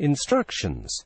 Instructions.